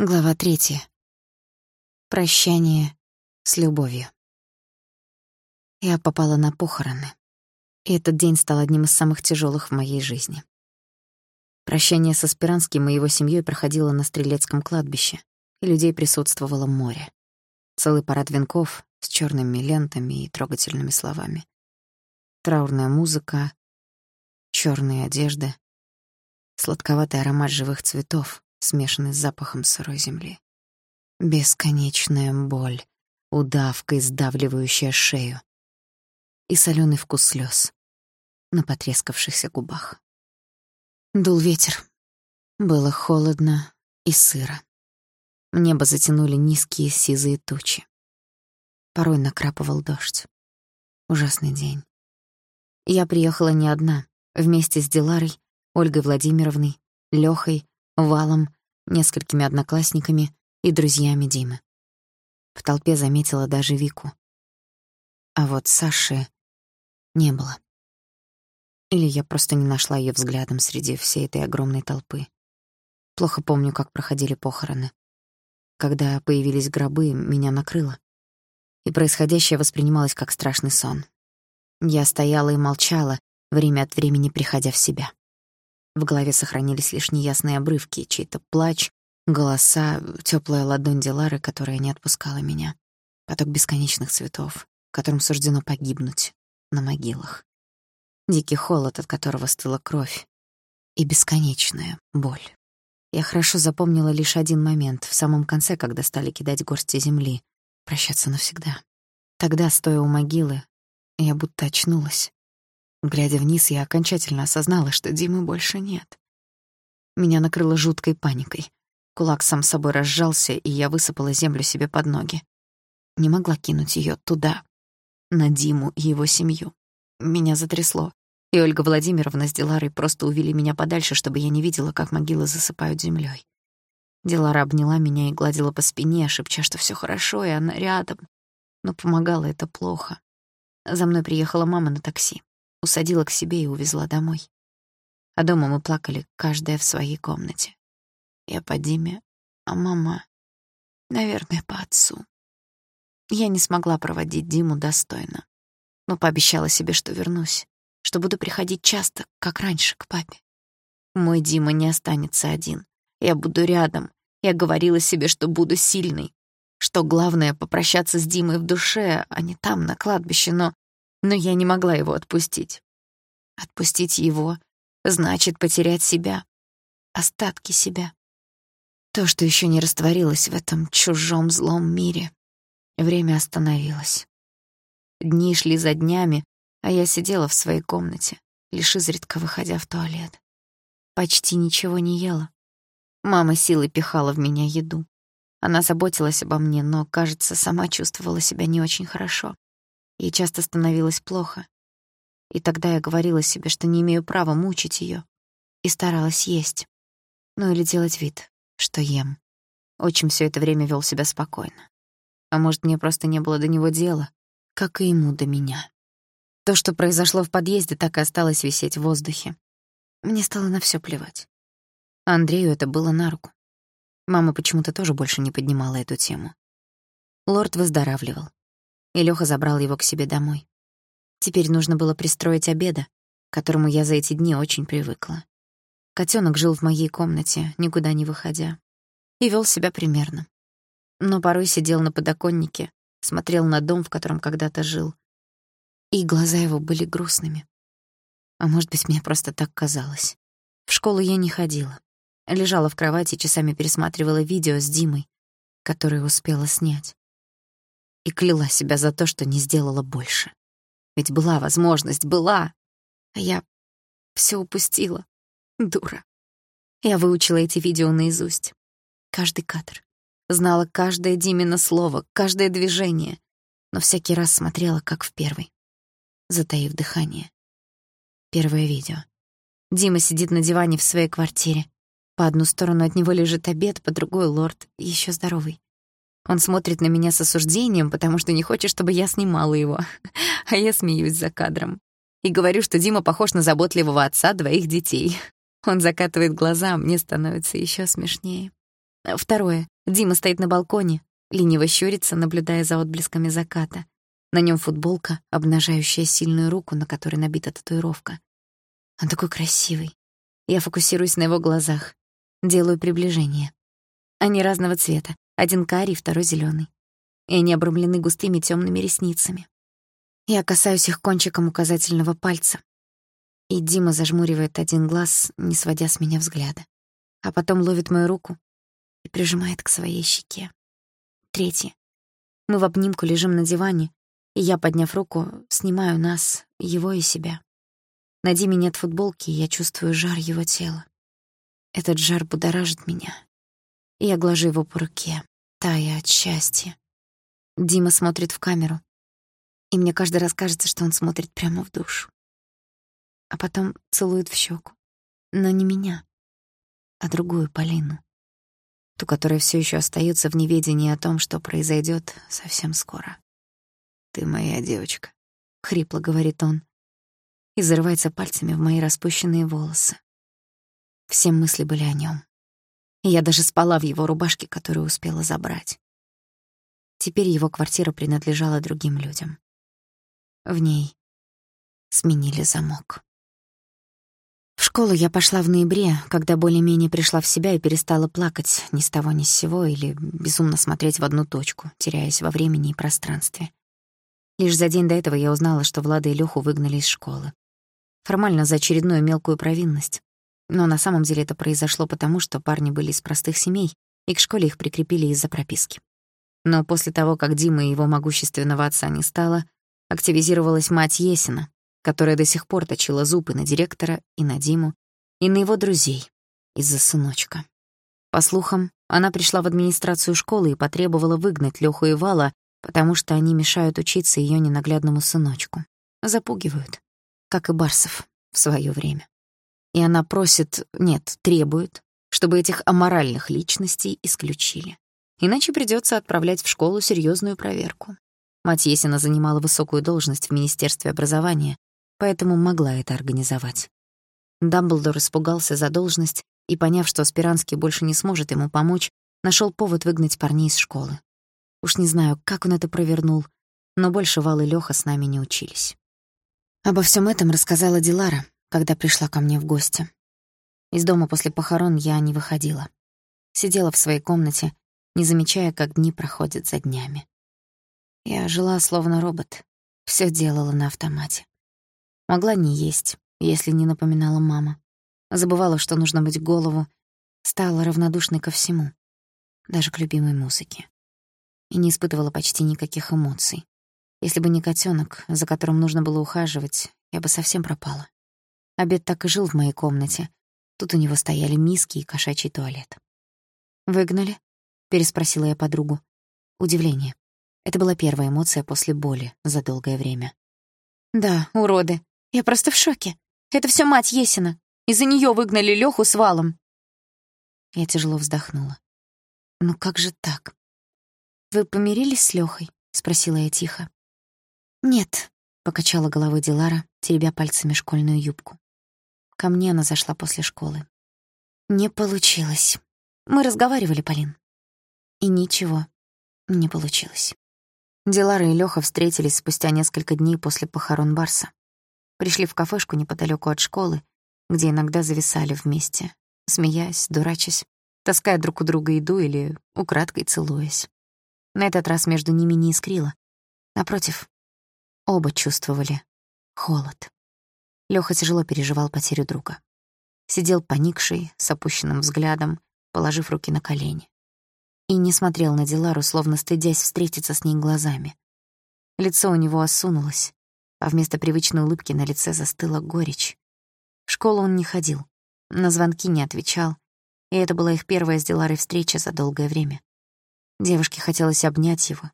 Глава третья. Прощание с любовью. Я попала на похороны, и этот день стал одним из самых тяжелых в моей жизни. Прощание со Спиранским и его семьей проходило на Стрелецком кладбище, и людей присутствовало море. Целый парад венков с черными лентами и трогательными словами. Траурная музыка, черные одежды, сладковатый аромат живых цветов, смешанный с запахом сырой земли. Бесконечная боль, удавкой сдавливающая шею. И соленый вкус слез на потрескавшихся губах. Дул ветер. Было холодно и сыро. Небо затянули низкие сизые тучи. Порой накрапывал дождь. Ужасный день. Я приехала не одна, вместе с Диларой, Ольгой Владимировной, Лёхой Валом, несколькими одноклассниками и друзьями Димы. В толпе заметила даже Вику. А вот Саши не было. Или я просто не нашла её взглядом среди всей этой огромной толпы. Плохо помню, как проходили похороны. Когда появились гробы, меня накрыло. И происходящее воспринималось как страшный сон. Я стояла и молчала, время от времени приходя в себя. В голове сохранились лишь неясные обрывки, чей-то плач, голоса, теплая ладонь Дилары, которая не отпускала меня. Поток бесконечных цветов, которым суждено погибнуть на могилах. Дикий холод, от которого стыла кровь. И бесконечная боль. Я хорошо запомнила лишь один момент, в самом конце, когда стали кидать горсти земли. Прощаться навсегда. Тогда, стоя у могилы, я будто очнулась. Глядя вниз, я окончательно осознала, что Димы больше нет. Меня накрыло жуткой паникой. Кулак сам собой разжался, и я высыпала землю себе под ноги. Не могла кинуть ее туда, на Диму и его семью. Меня затрясло, и Ольга Владимировна с Диларой просто увели меня подальше, чтобы я не видела, как могилы засыпают землей. Дилара обняла меня и гладила по спине, шепча, что все хорошо, и она рядом. Но помогало это плохо. За мной приехала мама на такси усадила к себе и увезла домой. А дома мы плакали, каждая в своей комнате. Я по Диме, а мама, наверное, по отцу. Я не смогла проводить Диму достойно, но пообещала себе, что вернусь, что буду приходить часто, как раньше, к папе. Мой Дима не останется один. Я буду рядом. Я говорила себе, что буду сильной, что главное — попрощаться с Димой в душе, а не там, на кладбище, но но я не могла его отпустить. Отпустить его значит потерять себя, остатки себя. То, что еще не растворилось в этом чужом злом мире. Время остановилось. Дни шли за днями, а я сидела в своей комнате, лишь изредка выходя в туалет. Почти ничего не ела. Мама силой пихала в меня еду. Она заботилась обо мне, но, кажется, сама чувствовала себя не очень хорошо. Ей часто становилось плохо. И тогда я говорила себе, что не имею права мучить ее, и старалась есть. Ну или делать вид, что ем. Отчим все это время вел себя спокойно. А может, мне просто не было до него дела, как и ему до меня. То, что произошло в подъезде, так и осталось висеть в воздухе. Мне стало на все плевать. А Андрею это было на руку. Мама почему-то тоже больше не поднимала эту тему. Лорд выздоравливал и Лёха забрал его к себе домой. Теперь нужно было пристроить обеда, к которому я за эти дни очень привыкла. Котёнок жил в моей комнате, никуда не выходя, и вёл себя примерно. Но порой сидел на подоконнике, смотрел на дом, в котором когда-то жил, и глаза его были грустными. А может быть, мне просто так казалось. В школу я не ходила. Лежала в кровати часами пересматривала видео с Димой, которые успела снять и кляла себя за то, что не сделала больше. Ведь была возможность, была. А я все упустила. Дура. Я выучила эти видео наизусть. Каждый кадр. Знала каждое Димино слово, каждое движение. Но всякий раз смотрела, как в первый. Затаив дыхание. Первое видео. Дима сидит на диване в своей квартире. По одну сторону от него лежит обед, по другой — лорд, еще здоровый. Он смотрит на меня с осуждением, потому что не хочет, чтобы я снимала его. А я смеюсь за кадром. И говорю, что Дима похож на заботливого отца двоих детей. Он закатывает глаза, а мне становится еще смешнее. Второе. Дима стоит на балконе, лениво щурится, наблюдая за отблесками заката. На нем футболка, обнажающая сильную руку, на которой набита татуировка. Он такой красивый. Я фокусируюсь на его глазах. Делаю приближение. Они разного цвета. Один карий, второй зеленый. И они обрамлены густыми темными ресницами. Я касаюсь их кончиком указательного пальца. И Дима зажмуривает один глаз, не сводя с меня взгляда. А потом ловит мою руку и прижимает к своей щеке. Третье. Мы в обнимку лежим на диване, и я, подняв руку, снимаю нас, его и себя. На Диме нет футболки, и я чувствую жар его тела. Этот жар будоражит меня. И я глажу его по руке, тая от счастья. Дима смотрит в камеру, и мне каждый раз кажется, что он смотрит прямо в душу. А потом целует в щеку. Но не меня, а другую Полину. Ту, которая все еще остается в неведении о том, что произойдет совсем скоро. «Ты моя девочка», — хрипло говорит он и зарывается пальцами в мои распущенные волосы. Все мысли были о нем. Я даже спала в его рубашке, которую успела забрать. Теперь его квартира принадлежала другим людям. В ней сменили замок. В школу я пошла в ноябре, когда более-менее пришла в себя и перестала плакать ни с того ни с сего или безумно смотреть в одну точку, теряясь во времени и пространстве. Лишь за день до этого я узнала, что Влада и Лёху выгнали из школы. Формально за очередную мелкую провинность. Но на самом деле это произошло потому, что парни были из простых семей, и к школе их прикрепили из-за прописки. Но после того, как Дима и его могущественного отца не стало, активизировалась мать Есина, которая до сих пор точила зубы на директора и на Диму, и на его друзей из-за сыночка. По слухам, она пришла в администрацию школы и потребовала выгнать Лёху и Вала потому что они мешают учиться ее ненаглядному сыночку. Запугивают, как и Барсов в свое время. И она просит, нет, требует, чтобы этих аморальных личностей исключили. Иначе придется отправлять в школу серьезную проверку. Мать Есина занимала высокую должность в Министерстве образования, поэтому могла это организовать. Дамблдор испугался за должность и, поняв, что Спиранский больше не сможет ему помочь, нашел повод выгнать парней из школы. Уж не знаю, как он это провернул, но больше Вал и Лёха с нами не учились. Обо всем этом рассказала Дилара, когда пришла ко мне в гости. Из дома после похорон я не выходила. Сидела в своей комнате, не замечая, как дни проходят за днями. Я жила словно робот, все делала на автомате. Могла не есть, если не напоминала мама. Забывала, что нужно быть голову, стала равнодушной ко всему, даже к любимой музыке и не испытывала почти никаких эмоций. Если бы не котенок, за которым нужно было ухаживать, я бы совсем пропала. Обед так и жил в моей комнате. Тут у него стояли миски и кошачий туалет. «Выгнали?» — переспросила я подругу. Удивление. Это была первая эмоция после боли за долгое время. «Да, уроды. Я просто в шоке. Это все мать Есина. Из-за нее выгнали Леху с валом». Я тяжело вздохнула. «Ну как же так? «Вы помирились с Лёхой?» — спросила я тихо. «Нет», — покачала головой Дилара, теребя пальцами школьную юбку. Ко мне она зашла после школы. «Не получилось. Мы разговаривали, Полин. И ничего, не получилось». Дилара и Лёха встретились спустя несколько дней после похорон Барса. Пришли в кафешку неподалеку от школы, где иногда зависали вместе, смеясь, дурачась, таская друг у друга еду или украдкой целуясь. На этот раз между ними не искрило. Напротив, оба чувствовали холод. Лёха тяжело переживал потерю друга. Сидел поникший, с опущенным взглядом, положив руки на колени. И не смотрел на Дилару, словно стыдясь встретиться с ней глазами. Лицо у него осунулось, а вместо привычной улыбки на лице застыла горечь. В школу он не ходил, на звонки не отвечал, и это была их первая с Диларой встреча за долгое время. Девушке хотелось обнять его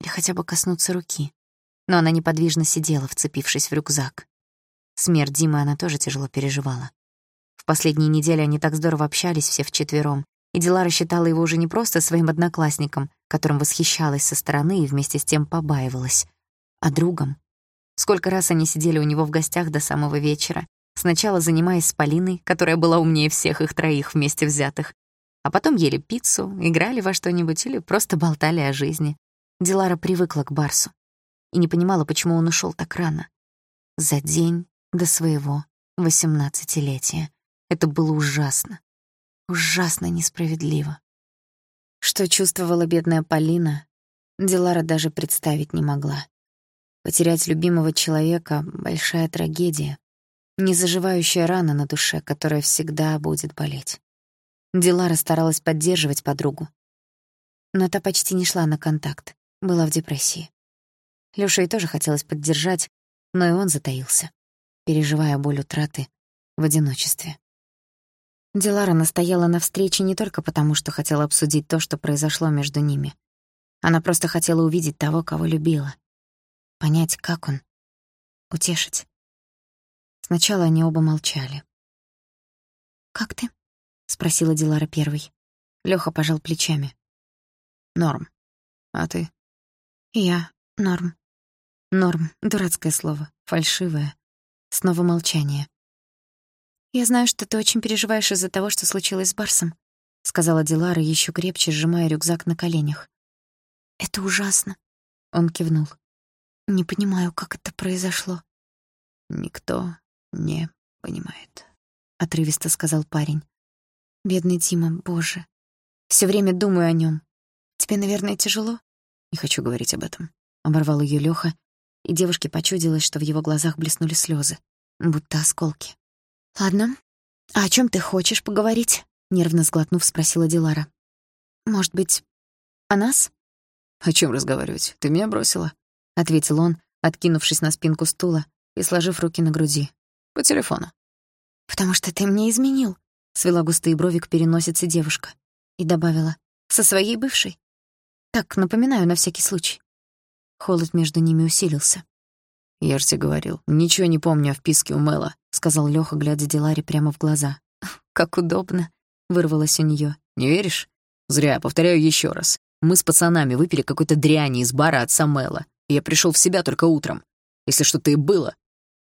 или хотя бы коснуться руки, но она неподвижно сидела, вцепившись в рюкзак. Смерть Димы она тоже тяжело переживала. В последние недели они так здорово общались все вчетвером, и Дилара считала его уже не просто своим одноклассником, которым восхищалась со стороны и вместе с тем побаивалась, а другом. Сколько раз они сидели у него в гостях до самого вечера, сначала занимаясь с Полиной, которая была умнее всех их троих вместе взятых, а потом ели пиццу, играли во что-нибудь или просто болтали о жизни. Дилара привыкла к Барсу и не понимала, почему он ушел так рано. За день до своего восемнадцатилетия. Это было ужасно. Ужасно несправедливо. Что чувствовала бедная Полина, Дилара даже представить не могла. Потерять любимого человека — большая трагедия, незаживающая рана на душе, которая всегда будет болеть. Дилара старалась поддерживать подругу, но та почти не шла на контакт, была в депрессии. Лёше и тоже хотелось поддержать, но и он затаился, переживая боль утраты в одиночестве. Дилара настояла на встрече не только потому, что хотела обсудить то, что произошло между ними. Она просто хотела увидеть того, кого любила. Понять, как он. Утешить. Сначала они оба молчали. «Как ты?» — спросила Дилара первой. Лёха пожал плечами. «Норм. А ты?» «Я. Норм». «Норм. Дурацкое слово. Фальшивое. Снова молчание. «Я знаю, что ты очень переживаешь из-за того, что случилось с Барсом», — сказала Дилара, ещё крепче сжимая рюкзак на коленях. «Это ужасно», — он кивнул. «Не понимаю, как это произошло». «Никто не понимает», — отрывисто сказал парень. «Бедный Дима, боже. Всё время думаю о нём. Тебе, наверное, тяжело?» «Не хочу говорить об этом», — оборвал её Лёха, и девушке почудилось, что в его глазах блеснули слёзы, будто осколки. «Ладно. А о чём ты хочешь поговорить?» — нервно сглотнув, спросила Дилара. «Может быть, о нас?» «О чём разговаривать? Ты меня бросила?» — ответил он, откинувшись на спинку стула и сложив руки на груди. «По телефону». «Потому что ты мне изменил», — свела густые брови к переносице девушка и добавила. «Со своей бывшей?» «Так, напоминаю на всякий случай». Холод между ними усилился. «Я же тебе говорил, ничего не помню о вписке у Мэла», — сказал Лёха, глядя Диларе прямо в глаза. «Как удобно», — вырвалось у неё. «Не веришь? Зря, повторяю ещё раз. Мы с пацанами выпили какой-то дряни из бара от Самела, и я пришёл в себя только утром. Если что-то и было,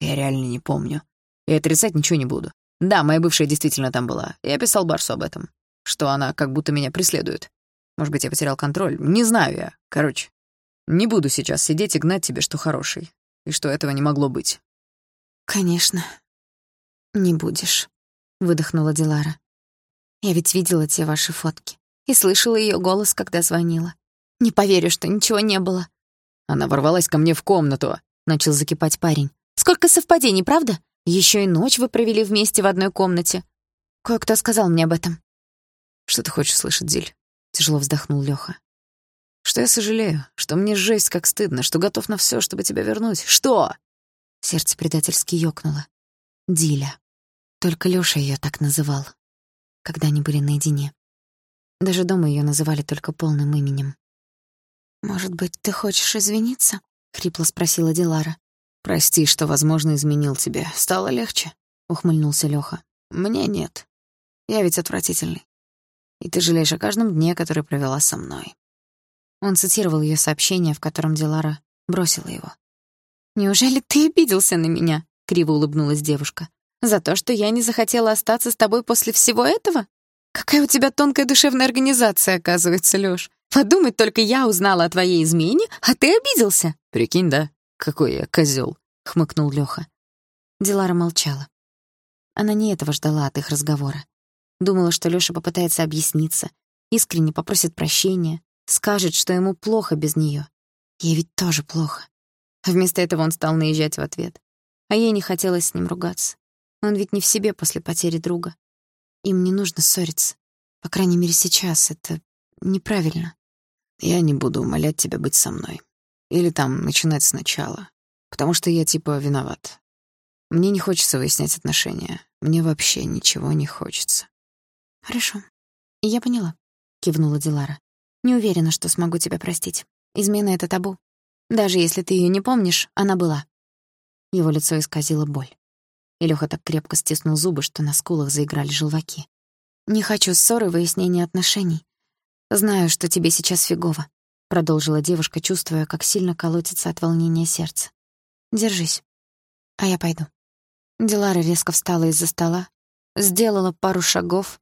я реально не помню. И отрицать ничего не буду. Да, моя бывшая действительно там была. Я писал Барсу об этом. Что она как будто меня преследует. Может быть, я потерял контроль. Не знаю я. Короче, не буду сейчас сидеть и гнать тебе, что хороший и что этого не могло быть. «Конечно, не будешь», — выдохнула Дилара. «Я ведь видела те ваши фотки и слышала ее голос, когда звонила. Не поверю, что ничего не было». Она ворвалась ко мне в комнату, — начал закипать парень. «Сколько совпадений, правда? Еще и ночь вы провели вместе в одной комнате. Кое-кто сказал мне об этом». «Что ты хочешь слышать, Диль?» — тяжело вздохнул Лёха. Что я сожалею, что мне жесть как стыдно, что готов на всё, чтобы тебя вернуть. Что? Сердце предательски ёкнуло. Диля. Только Лёша её так называл, когда они были наедине. Даже дома её называли только полным именем. «Может быть, ты хочешь извиниться?» — хрипло спросила Дилара. «Прости, что, возможно, изменил тебе. Стало легче?» — ухмыльнулся Лёха. «Мне нет. Я ведь отвратительный. И ты жалеешь о каждом дне, который провела со мной. Он цитировал её сообщение, в котором Дилара бросила его. «Неужели ты обиделся на меня?» — криво улыбнулась девушка. «За то, что я не захотела остаться с тобой после всего этого? Какая у тебя тонкая душевная организация, оказывается, Лёш. Подумать только я узнала о твоей измене, а ты обиделся». «Прикинь, да? Какой я козёл», — хмыкнул Лёха. Дилара молчала. Она не этого ждала от их разговора. Думала, что Лёша попытается объясниться, искренне попросит прощения, Скажет, что ему плохо без неё. Ей ведь тоже плохо. Вместо этого он стал наезжать в ответ. А ей не хотелось с ним ругаться. Он ведь не в себе после потери друга. Им не нужно ссориться. По крайней мере, сейчас. Это неправильно. Я не буду умолять тебя быть со мной. Или там начинать сначала. Потому что я типа виноват. Мне не хочется выяснять отношения. Мне вообще ничего не хочется. Хорошо. Я поняла, кивнула Дилара. Не уверена, что смогу тебя простить. Измена — это табу. Даже если ты её не помнишь, она была. Его лицо исказило боль. И Лёха так крепко стиснул зубы, что на скулах заиграли желваки. «Не хочу ссоры, выяснения отношений. Знаю, что тебе сейчас фигово», — продолжила девушка, чувствуя, как сильно колотится от волнения сердце. «Держись, а я пойду». Дилара резко встала из-за стола, сделала пару шагов,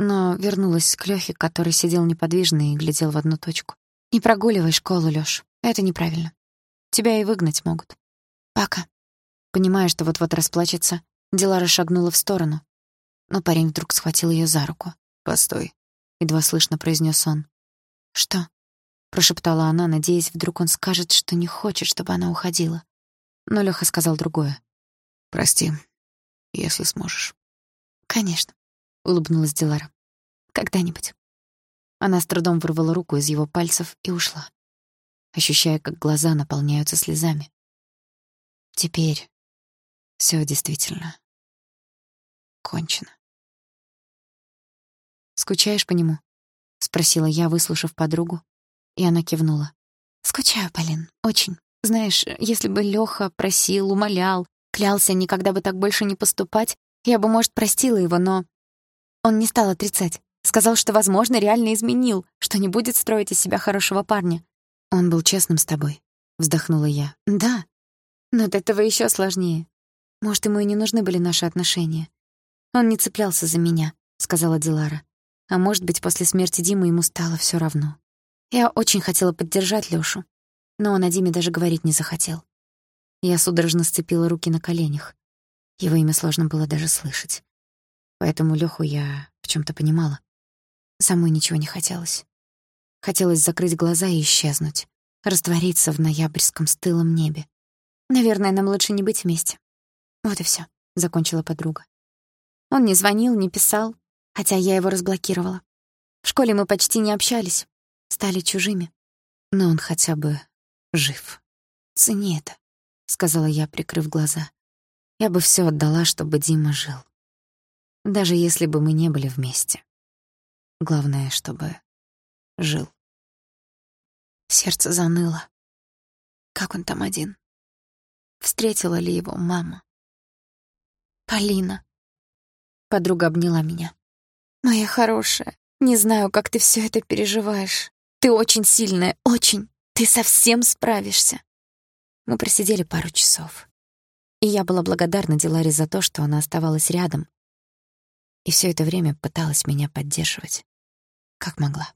но вернулась к Лёхе, который сидел неподвижно и глядел в одну точку. «Не прогуливай школу, Лёш. Это неправильно. Тебя и выгнать могут. Пока». Понимая, что вот-вот расплачется, Дилара шагнула в сторону, но парень вдруг схватил её за руку. «Постой», — едва слышно произнёс он. «Что?» — прошептала она, надеясь, вдруг он скажет, что не хочет, чтобы она уходила. Но Лёха сказал другое. «Прости, если сможешь». «Конечно», — улыбнулась Дилара. «Когда-нибудь». Она с трудом вырвала руку из его пальцев и ушла, ощущая, как глаза наполняются слезами. Теперь всё действительно кончено. «Скучаешь по нему?» — спросила я, выслушав подругу, и она кивнула. «Скучаю, Полин, очень. Знаешь, если бы Лёха просил, умолял, клялся никогда бы так больше не поступать, я бы, может, простила его, но... Он не стал отрицать. Сказал, что, возможно, реально изменил, что не будет строить из себя хорошего парня. Он был честным с тобой, вздохнула я. Да. Но от этого ещё сложнее. Может, ему и не нужны были наши отношения. Он не цеплялся за меня, сказала Дилара. А может быть, после смерти Димы ему стало всё равно. Я очень хотела поддержать Лёшу, но он о Диме даже говорить не захотел. Я судорожно сцепила руки на коленях. Его имя сложно было даже слышать. Поэтому Лёху я в чём-то понимала. Самой ничего не хотелось. Хотелось закрыть глаза и исчезнуть, раствориться в ноябрьском стылом небе. Наверное, нам лучше не быть вместе. Вот и всё, закончила подруга. Он не звонил, не писал, хотя я его разблокировала. В школе мы почти не общались, стали чужими. Но он хотя бы жив. Цени это, сказала я, прикрыв глаза. Я бы всё отдала, чтобы Дима жил. Даже если бы мы не были вместе. Главное, чтобы жил. Сердце заныло. Как он там один? Встретила ли его мама? Полина. Подруга обняла меня. Моя хорошая, не знаю, как ты всё это переживаешь. Ты очень сильная, очень. Ты совсем справишься. Мы просидели пару часов. И я была благодарна Диларе за то, что она оставалась рядом. И всё это время пыталась меня поддерживать. Как могла.